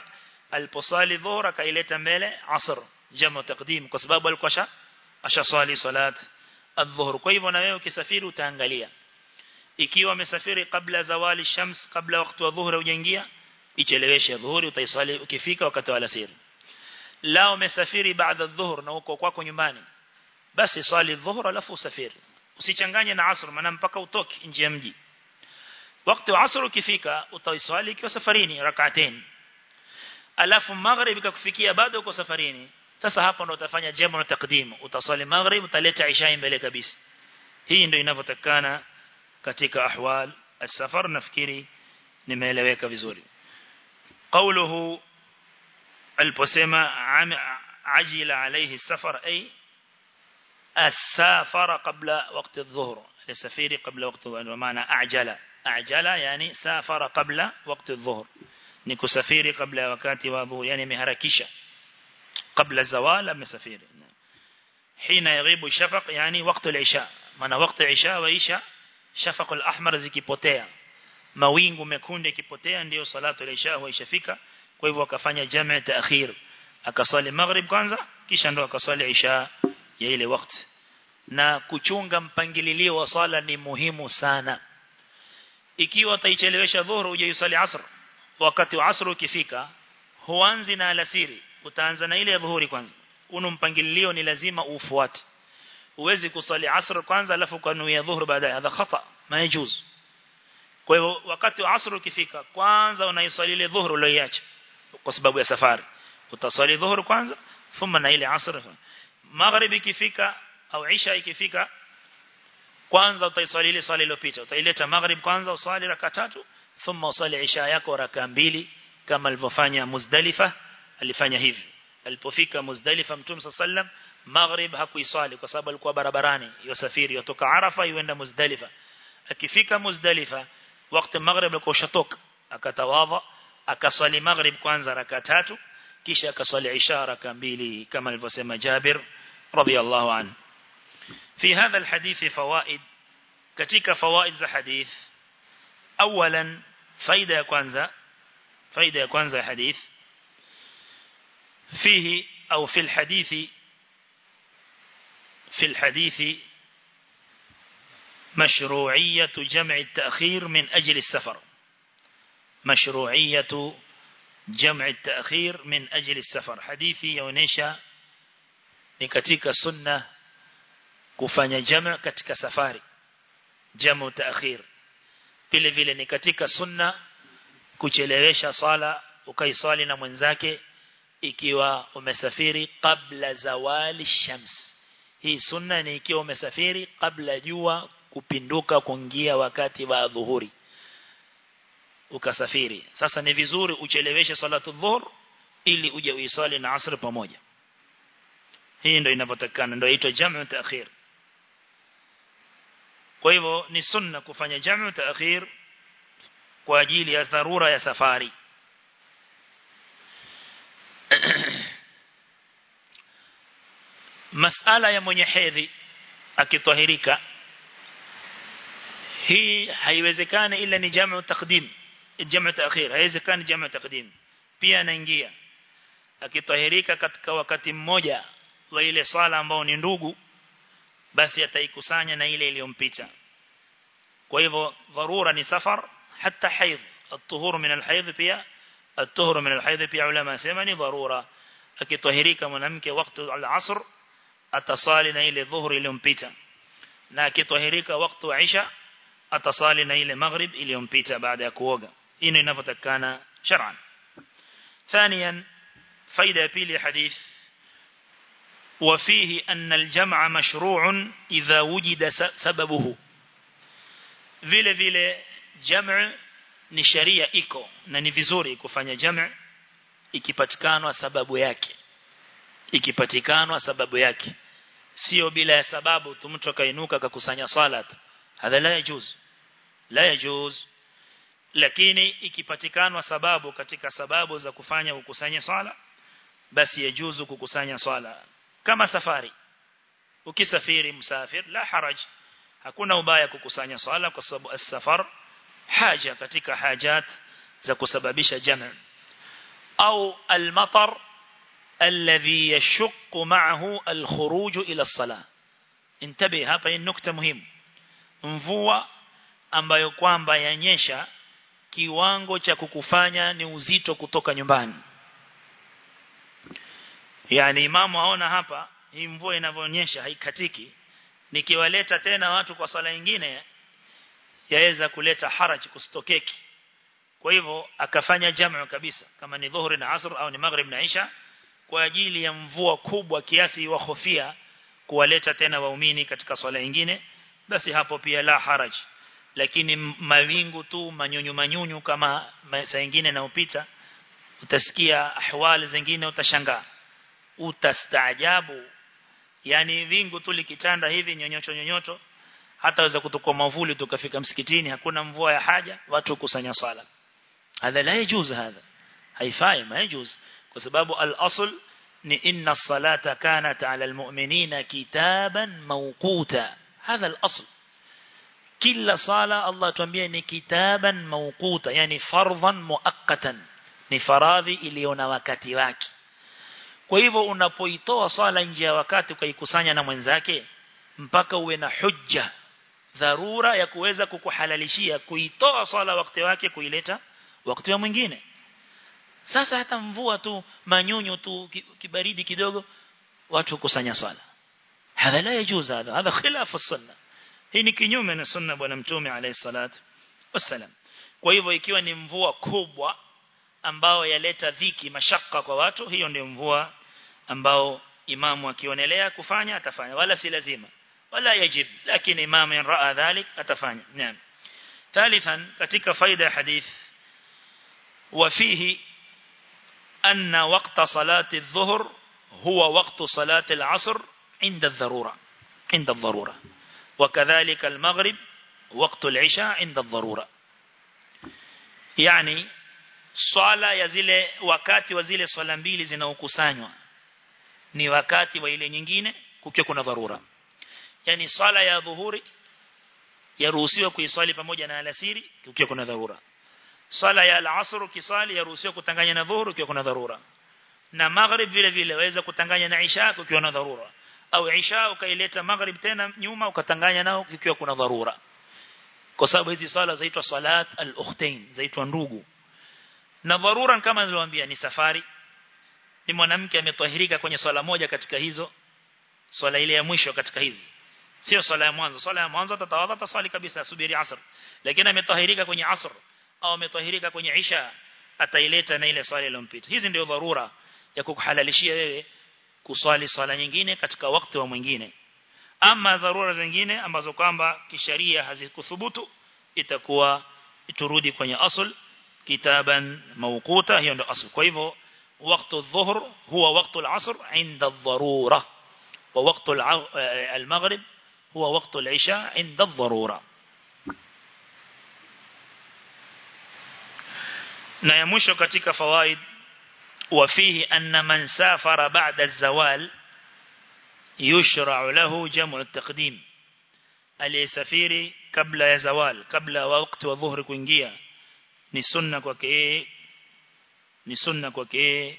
A: aliposali dhuhur akaileta mbele asr jamu taqdim. Kwa sababu alikuwa sha ashaswali salat adh-dhuhur kwa hivyo na wewe ukisafiri utaangalia. Ikiwa umesafiri kabla zawali shams kabla wakati wa dhuhur hujaingia icheleweshe dhuhuri utaiswali ukifika wakati wa alasiri la umesafiri baada adh-dhuhur na uko kwako nyumbani basi swali dhuhur alafu usafiri usichanganye na asr maana mpaka utoke nje ya mji wakati wa asr ukifika utaiswali ikiwa safarini rak'atain alafu maghrib ikakufikia bado uko safarini sasa hapo ndo utafanya jamu na takdim utaswali maghrib utaleta isha mbele kabisa hii ndio inavyotakana katika ahwal السفر nafikiri nimeeleweka vizuri قوله aliposema ajila alayhi safar ay السافر قبل وقت الظهر السفير قبل وقت الظهر ومعنى أعجل أعجل يعني سافر قبل وقت الظهر نكو سفيري قبل وقت الظهر يعني مهركشة قبل الزوال مسافير حين يغيب الشفق يعني وقت العشاء maana wakati isha wa isha shafaq al-ahmar zikipotea mawingu mekundu yakipotea ndio salatu al-isha huwa ishafika kwa hivyo akafanya jamaa taakhir akaswali maghrib kwanza kisha ndo akaswali isha ya ile wakati. Na kuchunga mpangililio wa sala ni muhimu sana. Ikiwa utaichelewesha dhuhur uje usali asr wakati wa asr ukifika huanzi na alasiri utaanza na ile ya dhuhuri kwanza. Uno mpangililio ni lazima ufuate. Uwezi kusali asr kwanza alafu kanuia dhuhur baadaye. Hadha khata maijuz kwa hivyo wakati wa asr ukifika kwanza unaisali ile dhuhur uliyoacha kwa sababu ya safari. Utasali dhuhur kwanza thumma na ile asr. Magharibi ikifika au isha ikifika kwanza utaiswali ile swali iliyopita. Utaileta maghrib kwanza usali raka tatu thumma usali isha yako raka mbili kama alivyofanya Muzdalifa alifanya hivi. Alipofika Muzdalifa Mtume sallam maghrib hakuiswali kwa sababu alikuwa barabarani. Yosafiri yotoka Arafa yuenda Muzdalifa. Akifika Muzdalifa wakati maghrib alikuwa shatoka akatawadha akaswali maghrib kwanza raka tatu kisha akaswali isha raka mbili kama alivyosema Jabir radiyallahu anhu في هذا الحديث فوائد katika fawaid za hadith awalan faida ya kwanza faida ya kwanza ya hadith فيه أو في الحديث في الحديث مشروعية جمع التأخير من أجل السفر مشروعية جمع التأخير من أجل السفر حديثي يونيشا نكتيك سنة kufanya jama katika safari jamu taakhir vile vile ni katika sunna kuchelewesha sala ukaiswali na mwenzake ikiwa umesafiri kabla zawali shams hii sunna ni ikiwa umesafiri kabla jua kupinduka kuingia wakati wa dhuhuri ukasafiri. Sasa ni vizuri ucheleweshe salatu dhuhur ili uje uisali na asr pamoja. Hii ndio inavyotakana ndio inaitwa jamu taakhir kwa hivyo ni sunna kufanya jamu takhir kwa ajili ya dharura ya safari. Masala ya mwenye hedhi akitahirika hii haiwezekani ila ni jamu takdim الجمع تأخير هاي إذا كان جمع تقديم. بيا نينجيا. أكي طهريكا كت كوقت موجا ويل صلاة مباون ينروجو بس يتأيكو سانيا نيل اليوم بيتا كويفو ضرورة نسافر حتى حيض. الطهور من الحيض بيا الطهور من الحيض بيا علماء سيماني ضرورة. أكي طهريكا منامك وقت العصر. أتصال نيل الظهر اليوم بيتا لكن طهريكا وقت عشاء. أتصال نيل المغرب اليوم بيتا بعد أكوغا. hii ndio inavyotakana shar'an ثانيا فائده pili hadith وفيه أن الجمع مشروع إذا وجد سببه vile vile jamu ni sharia iko na ni vizuri kufanya jamu ikipatikanwa sababu yake ikipatikanwa sababu yake sio bila ya sababu tu mtu akainuka akakusanya salat hadha la yajuz la yajuz lakini ikipatikanwa sababu katika sababu za kufanya ukusanye swala basi yajuzu kukusanya swala. Kama safari. Ukisafiri msafir la haraj. Hakuna ubaya kukusanya swala kwa sababu as-safar haja katika hajat za kusababisha jamu au al-matar alladhi yashqu ma'ahu al-khuruj ila as-salah. Intabi hapa ni nukta muhimu. Mvua ambayo kwamba yanyesha kiwango cha kukufanya ni uzito kutoka nyumbani. Yani imamu aona hapa hii mvua inavyoonyesha haikatiki nikiwaleta tena watu kwa sala nyingine yaweza kuleta haraji kustokeki kwa hivyo akafanya jamu kabisa kama ni dhuhuri na asr au ni maghrib na isha kwa ajili ya mvua kubwa kiasi wa hofia kuwaleta tena waumini katika swala nyingine basi hapo pia la haraj lakini mawingu tu manyunyu manyunyu kama saa nyingine naopita utasikia ahwali zingine utashangaa. Utastaajabu. Yani wingu tu likitanda hivi nyonyocho nyonyoto hata waweza kutoka mavuli tukafika msikitini hakuna mvua ya haja watu kusanya sala hadha la yajuz hadha. Haifai ma yajuz. Kwa sababu al-asl ni inna salata kanat ala almu'minina kitaban mawquta. Hadha al-asl kila sala Allah tuambia ni kitaban mawquta yani fardhan muakkatan ni faradhi iliyo na wakati wake. Kwa hivyo unapoitoa swala nje ya wakati ukaikusanya na mwenzake mpaka uwe na hujja dharura ya kuweza kukuhalalishia kuitoa swala wakati wake kuileta wakati wa mwingine. Sasa hata mvua tu manyunyu tu kibaridi kidogo watu kusanya swala hadha la yajuz hadha hadha khilafu as-sunnah hii ni kinyume na sunna bwana mtume alayhi salatu wassalam kwa hivyo ikiwa ni mvua kubwa ambao yaleta dhiki mashaka kwa watu hiyo ndio mvua ambao imamu akionelea kufanya atafanya wala si lazima wala yajib lakini imamu raa dhalik atafanya naam ثالثا katika faida hadith وفيه أن وقت صلاة الظهر هو وقت صلاة العصر عند الضرورة عند الضرورة وكذلك المغرب وقت العشاء عند الضرورة يعني swala ya zile wakati wa zile swala mbili zinaokusanywa ni wakati wa ile nyingine kukiwa kuna dharura yani swala ya dhuhuri yaruhusiwa kuiswali pamoja na alasiri kukiwa kuna dharura swala ya al-asr kisali yaruhusiwa kutanganya na dhuhuri kukiwa kuna dharura na maghrib vile vile waweza kutanganya na isha kukiwa na dharura au isha ukaileta maghrib tena nyuma ukatanganya nao kikiwa kuna dharura. Kwa sababu hizi sala zaitwa salat al-ukhtain zaitwa ndugu. Na dharura kama nilivyowaambia ni safari. Ni mwanamke ametahirika kwenye swala moja katika hizo swala ile ya mwisho katika hizi. Sio swala ya mwanzo. Swala ya mwanzo tatawadha tasali kabisa asubiri asr. Lakini ametahirika kwenye asr au ametahirika kwenye isha ataileta na ile swala iliyompita. Hizi ndio dharura ya kukuhalalishia wewe kuswali swala nyingine katika wakati wa mwingine ama dharura zingine ambazo kwamba kisheria hazikuthubutu itakuwa iturudi kwenye asl kitaban mawquta hiyo ndio asl kwa hivyo وقت الظهر هو وقت العصر عند الضرورة ووقت المغرب هو وقت العشاء عند الضرورة na ya mwisho katika fawaid وفيه أن من سافر بعد الزوال يشرع له جمع التقديم. ألي سفيري قبل الزوال قبل وقت وظهر كنجية. نسنة كوكي نسنة كوكي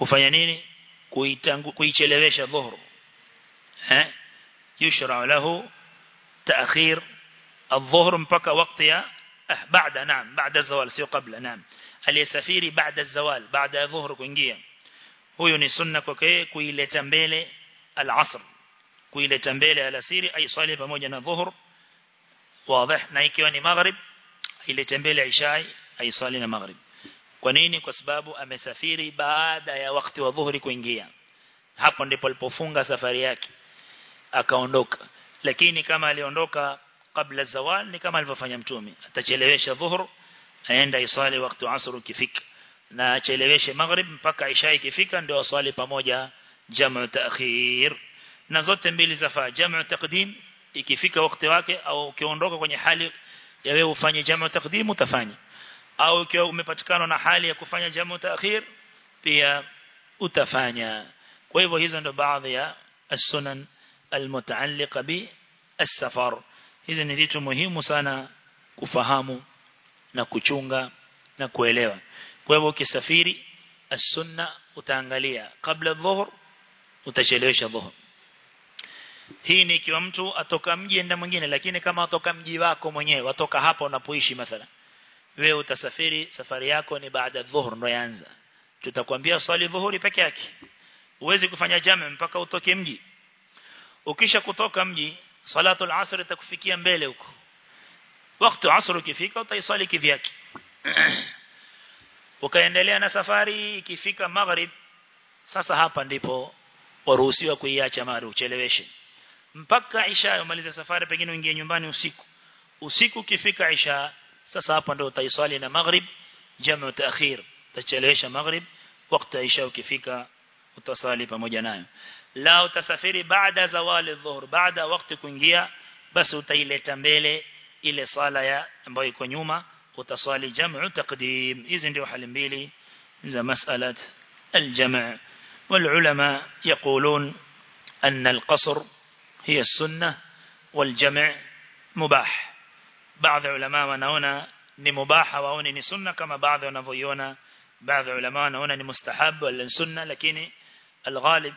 A: كفايا نيني كويتلغيش الظهر يشرع له تأخير الظهر مبكى وقت بعد نعم بعد الزوال سيو قبل نعم aliyesafiri baada zawal baada ya dhuhur kuingia. Huyo ni sunna kwake kuileta mbele al-asr kuileta mbele alasiri aisali pamoja na dhuhur. Wazi na ikiwa ni maghrib ilete mbele isha aisali na maghrib. Kwa nini? Kwa sababu amesafiri baada ya wakati wa dhuhuri kuingia. Hapo ndipo alipofunga safari yake akaondoka. Lakini kama aliondoka kabla zawal ni kama alivyofanya mtume atachelewesha dhuhur aenda iswali wakati asr ukifika. Na acheleweshe maghrib mpaka isha ikifika ndio aswali pamoja jamu ta'khir. Na zote mbili zafaa jamu taqdim ikifika wakati wake au ukiondoka kwenye hali ya wewe ufanye jamu taqdim utafanya. Au ukiwa umepatikana na hali ya kufanya jamu ta'khir pia utafanya. Kwa hivyo hizo ndo baadhi ya as-sunan al-mutaalliqa bi as-safar. Hizi ni vitu muhimu sana kufahamu na kuchunga na kuelewa. Kwa hivyo ukisafiri as-sunna utaangalia. Kabla dhuhur utachelewesha dhuhur hii ni ikiwa mtu atoka mji enda mwingine lakini kama atoka mji wako mwenyewe watoka hapa unapoishi mathala wewe utasafiri safari yako ni baada dhuhur ndo yaanza. Tutakwambia swali dhuhuri peke yake. Uwezi kufanya jamu mpaka utoke mji. Ukisha kutoka mji salatu al-asr itakufikia mbele huko wakati asr ukifika utaiswali kivyake ukaendelea na safari ikifika maghrib sasa hapa ndipo waruhusiwa kuiacha mara ucheleweshe mpaka isha umalize safari pengine uingie nyumbani usiku usiku ukifika isha sasa hapa ndio utaiswali na maghrib jamu taakhir tachelewesha maghrib wakati isha ukifika utaswali pamoja nayo la utasafiri baada zawali dhuhur baada wakati kuingia basi utaileta mbele إلى صلاة بايكون يوما وتصالي جمع تقديم إذن ديو حال إذا مسألة الجمع والعلماء يقولون أن القصر هي السنة والجمع مباح بعض علماء ونهونا نمباح وهونا نسنة كما بعض ونفيونا بعض علماء ونهونا نمستحب ولنسنة لكن الغالب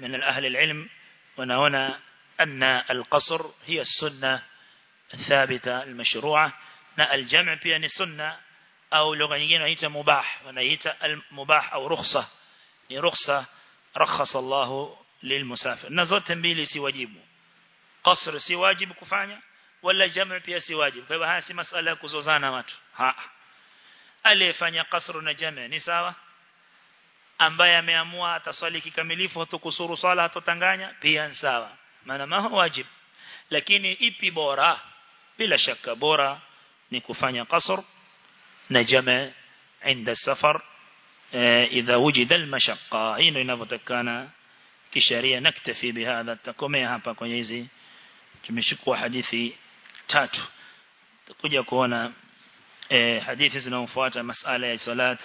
A: من الأهل العلم ونهونا أن القصر هي السنة thabita almashru'a na aljam' pia ni sunna au lugha nyingine wanaita mubah wanaita almubah au rukhsa ni rukhsa rakhasa Allah lilmusafir na zote mbili si wajibu qasr si wajibu kufanya wala jam' pia si wajibu na jam' ni sawa ambaye ameamua ataswali kikamilifu hatukusuru sala hatotanganya pia ni sawa maana maho wajibu lakini ipi bora bila shaka bora ni kufanya qasr na jamaa عند السفر إذا وجد المشقة hino inavyotakana kisheria naktafi bihadha takomea hapa kwenye hizi tumeshukua hadithi tatu tutakuja kuona eh, hadithi zinazofuata masala ya salat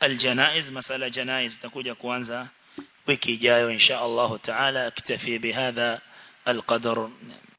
A: aljanaiz masala janaiz tutakuja kuanza wiki ijayo insha Allah taala aktafi bihadha alqadar